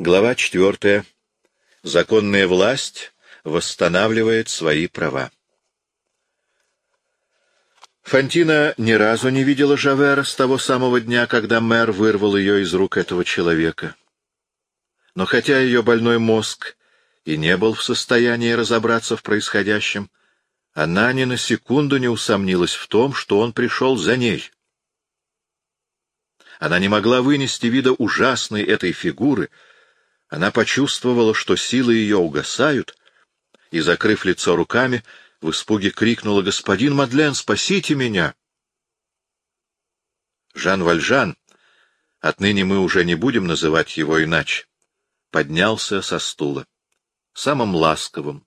Глава четвертая. Законная власть восстанавливает свои права. Фантина ни разу не видела Жавера с того самого дня, когда мэр вырвал ее из рук этого человека. Но хотя ее больной мозг и не был в состоянии разобраться в происходящем, она ни на секунду не усомнилась в том, что он пришел за ней. Она не могла вынести вида ужасной этой фигуры — она почувствовала, что силы ее угасают, и, закрыв лицо руками, в испуге крикнула «Господин Мадлен, спасите меня!» Жан Вальжан, отныне мы уже не будем называть его иначе, поднялся со стула. Самым ласковым,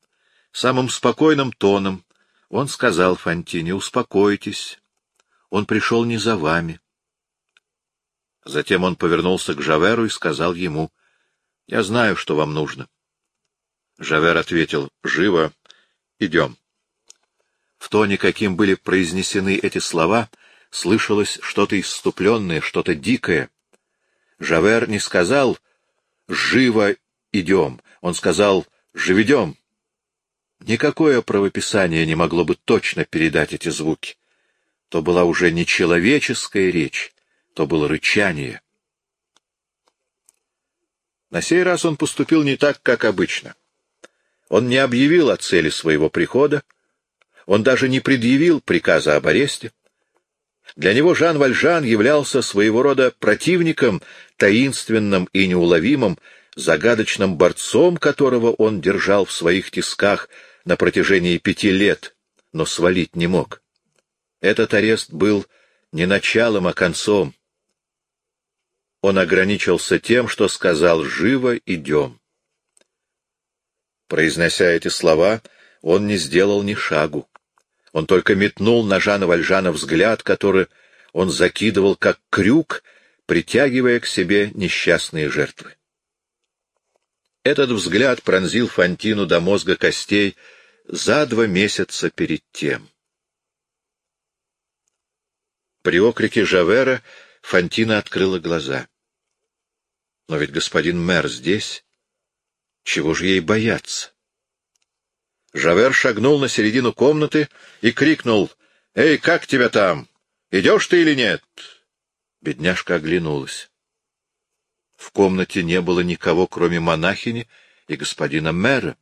самым спокойным тоном он сказал Фантине «Успокойтесь, он пришел не за вами». Затем он повернулся к Жаверу и сказал ему я знаю, что вам нужно. Жавер ответил, — Живо, идем. В тоне, каким были произнесены эти слова, слышалось что-то исступленное, что-то дикое. Жавер не сказал «живо идем», он сказал «живедем». Никакое правописание не могло бы точно передать эти звуки. То была уже не человеческая речь, то было рычание. На сей раз он поступил не так, как обычно. Он не объявил о цели своего прихода, он даже не предъявил приказа об аресте. Для него Жан Вальжан являлся своего рода противником, таинственным и неуловимым, загадочным борцом, которого он держал в своих тисках на протяжении пяти лет, но свалить не мог. Этот арест был не началом, а концом он ограничился тем, что сказал «живо идем». Произнося эти слова, он не сделал ни шагу. Он только метнул на Жана Вальжана взгляд, который он закидывал как крюк, притягивая к себе несчастные жертвы. Этот взгляд пронзил Фантину до мозга костей за два месяца перед тем. При окрике Жавера Фантина открыла глаза. Но ведь господин мэр здесь. Чего же ей бояться? Жавер шагнул на середину комнаты и крикнул. — Эй, как тебя там? Идешь ты или нет? Бедняжка оглянулась. В комнате не было никого, кроме монахини и господина мэра.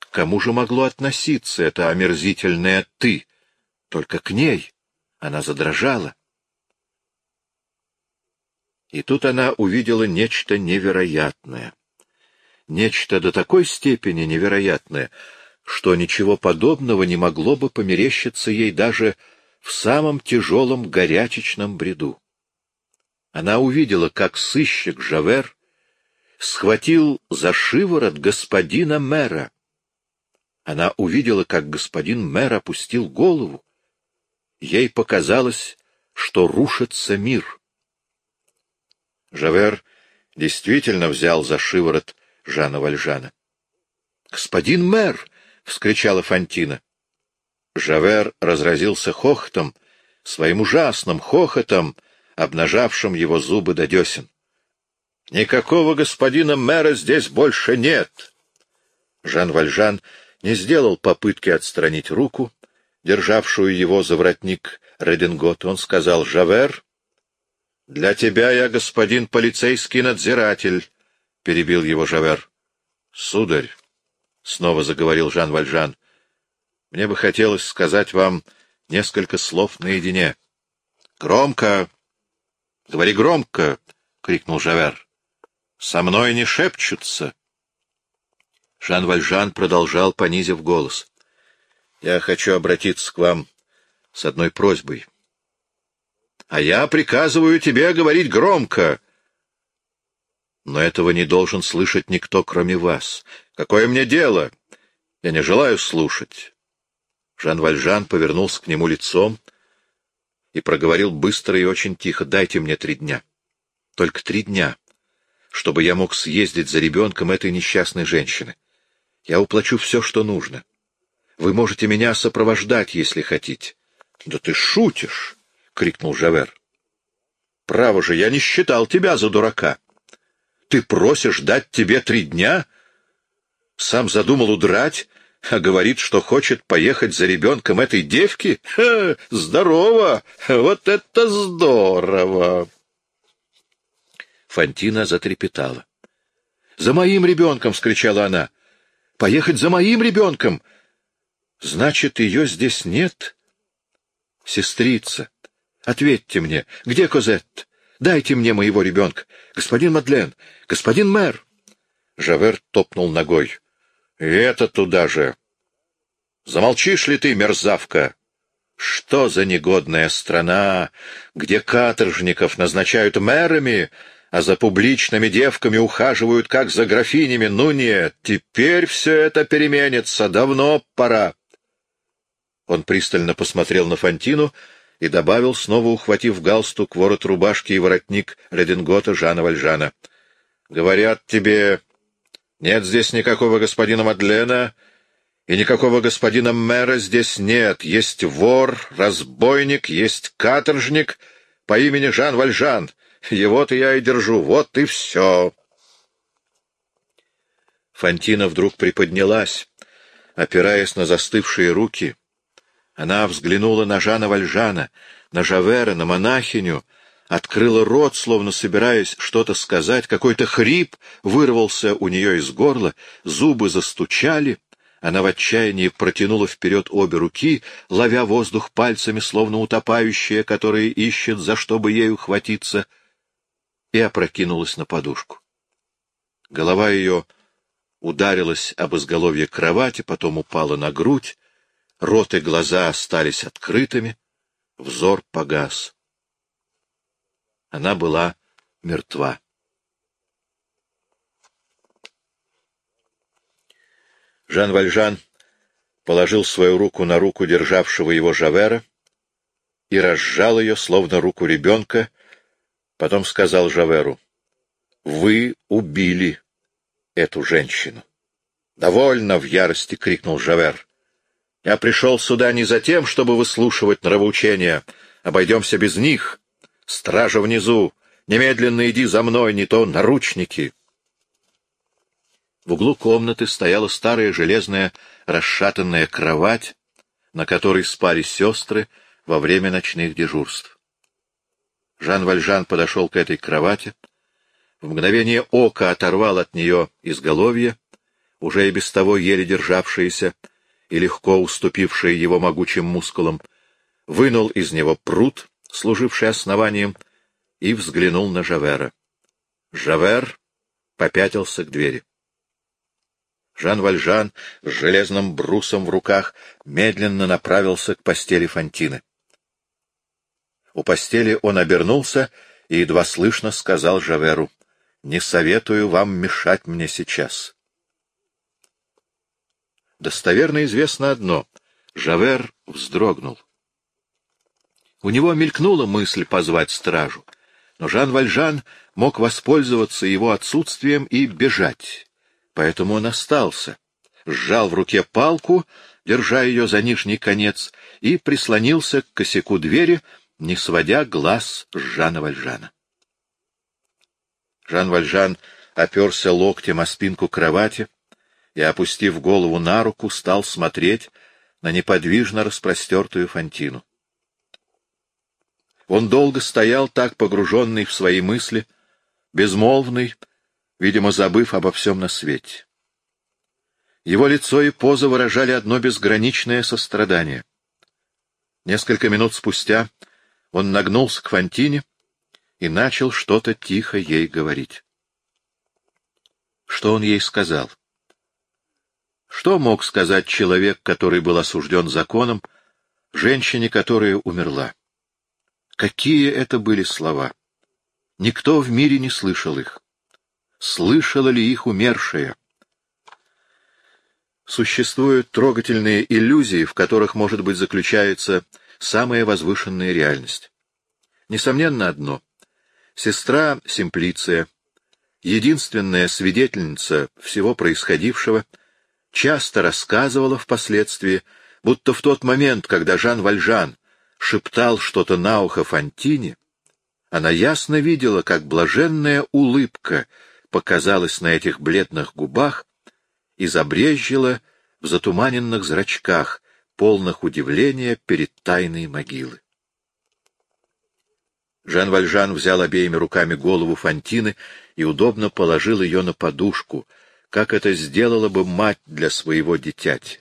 К кому же могло относиться это омерзительное «ты»? Только к ней. Она задрожала. И тут она увидела нечто невероятное. Нечто до такой степени невероятное, что ничего подобного не могло бы померещиться ей даже в самом тяжелом горячечном бреду. Она увидела, как сыщик Жавер схватил за шиворот господина мэра. Она увидела, как господин мэр опустил голову. Ей показалось, что рушится мир. Жавер действительно взял за шиворот Жана Вальжана. — Господин мэр! — вскричала Фантина. Жавер разразился хохотом, своим ужасным хохотом, обнажавшим его зубы до десен. — Никакого господина мэра здесь больше нет! Жан Вальжан не сделал попытки отстранить руку, державшую его за воротник Редингот. Он сказал «Жавер, — Для тебя я господин полицейский надзиратель, — перебил его Жавер. — Сударь, — снова заговорил Жан Вальжан, — мне бы хотелось сказать вам несколько слов наедине. — Громко! — Говори громко! — крикнул Жавер. — Со мной не шепчутся. Жан Вальжан продолжал, понизив голос. — Я хочу обратиться к вам с одной просьбой. — а я приказываю тебе говорить громко. Но этого не должен слышать никто, кроме вас. Какое мне дело? Я не желаю слушать. Жан Вальжан повернулся к нему лицом и проговорил быстро и очень тихо. Дайте мне три дня. Только три дня, чтобы я мог съездить за ребенком этой несчастной женщины. Я уплачу все, что нужно. Вы можете меня сопровождать, если хотите. Да ты шутишь! — крикнул Жавер. — Право же, я не считал тебя за дурака. Ты просишь дать тебе три дня? Сам задумал удрать, а говорит, что хочет поехать за ребенком этой девки? Ха, здорово! Вот это здорово!» Фантина затрепетала. «За моим ребенком!» — вскричала она. «Поехать за моим ребенком!» «Значит, ее здесь нет?» «Сестрица, ответьте мне, где Козетт? Дайте мне моего ребенка. Господин Мадлен, господин мэр!» Жавер топнул ногой. «И это туда же!» «Замолчишь ли ты, мерзавка?» «Что за негодная страна, где каторжников назначают мэрами, а за публичными девками ухаживают, как за графинями. Ну нет, теперь все это переменится, давно пора. Он пристально посмотрел на Фантину и добавил, снова ухватив галстук, ворот рубашки и воротник редингота Жана Вальжана. — Говорят тебе, нет здесь никакого господина Мадлена, и никакого господина мэра здесь нет. Есть вор, разбойник, есть каторжник по имени Жан Вальжан — его-то я и держу. Вот и все. Фантина вдруг приподнялась, опираясь на застывшие руки. Она взглянула на Жана Вальжана, на Жавера, на монахиню, открыла рот, словно собираясь что-то сказать. Какой-то хрип вырвался у нее из горла, зубы застучали. Она в отчаянии протянула вперед обе руки, ловя воздух пальцами, словно утопающая, которая ищет, за что бы ей ухватиться — и опрокинулась на подушку. Голова ее ударилась об изголовье кровати, потом упала на грудь, рот и глаза остались открытыми, взор погас. Она была мертва. Жан Вальжан положил свою руку на руку державшего его Жавера и разжал ее, словно руку ребенка, Потом сказал Жаверу, «Вы убили эту женщину». «Довольно!» — в ярости крикнул Жавер. «Я пришел сюда не за тем, чтобы выслушивать нравоучения. Обойдемся без них. Стража внизу! Немедленно иди за мной, не то наручники!» В углу комнаты стояла старая железная расшатанная кровать, на которой спали сестры во время ночных дежурств. Жан Вальжан подошел к этой кровати, в мгновение ока оторвал от нее изголовье, уже и без того еле державшееся и легко уступившее его могучим мускулам, вынул из него пруд, служивший основанием, и взглянул на Жавера. Жавер попятился к двери. Жан Вальжан с железным брусом в руках медленно направился к постели Фантины. У постели он обернулся и едва слышно сказал Жаверу, «Не советую вам мешать мне сейчас». Достоверно известно одно — Жавер вздрогнул. У него мелькнула мысль позвать стражу, но Жан Вальжан мог воспользоваться его отсутствием и бежать, поэтому он остался, сжал в руке палку, держа ее за нижний конец, и прислонился к косяку двери, не сводя глаз с Жана Вальжана. Жан Вальжан оперся локтем о спинку кровати и, опустив голову на руку, стал смотреть на неподвижно распростертую Фантину. Он долго стоял так погруженный в свои мысли, безмолвный, видимо, забыв обо всем на свете. Его лицо и поза выражали одно безграничное сострадание. Несколько минут спустя он нагнулся к Фантине и начал что-то тихо ей говорить. Что он ей сказал? Что мог сказать человек, который был осужден законом, женщине, которая умерла? Какие это были слова? Никто в мире не слышал их. Слышала ли их умершая? Существуют трогательные иллюзии, в которых, может быть, заключается самая возвышенная реальность. Несомненно одно. Сестра Симплиция, единственная свидетельница всего происходившего, часто рассказывала впоследствии, будто в тот момент, когда Жан Вальжан шептал что-то на ухо Фантине, она ясно видела, как блаженная улыбка показалось на этих бледных губах и забрезжило в затуманенных зрачках, полных удивления перед тайной могилы. Жан Вальжан взял обеими руками голову Фантины и удобно положил ее на подушку, как это сделала бы мать для своего дитяти.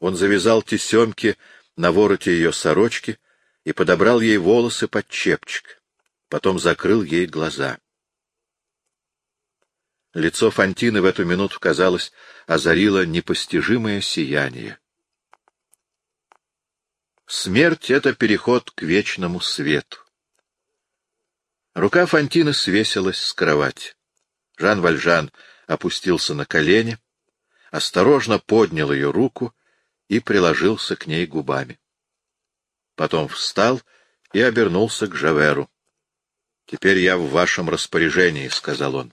Он завязал тесемки на вороте ее сорочки и подобрал ей волосы под чепчик, потом закрыл ей глаза. Лицо Фантины в эту минуту, казалось, озарило непостижимое сияние. Смерть — это переход к вечному свету. Рука Фантины свесилась с кровати. Жан Вальжан опустился на колени, осторожно поднял ее руку и приложился к ней губами. Потом встал и обернулся к Жаверу. — Теперь я в вашем распоряжении, — сказал он.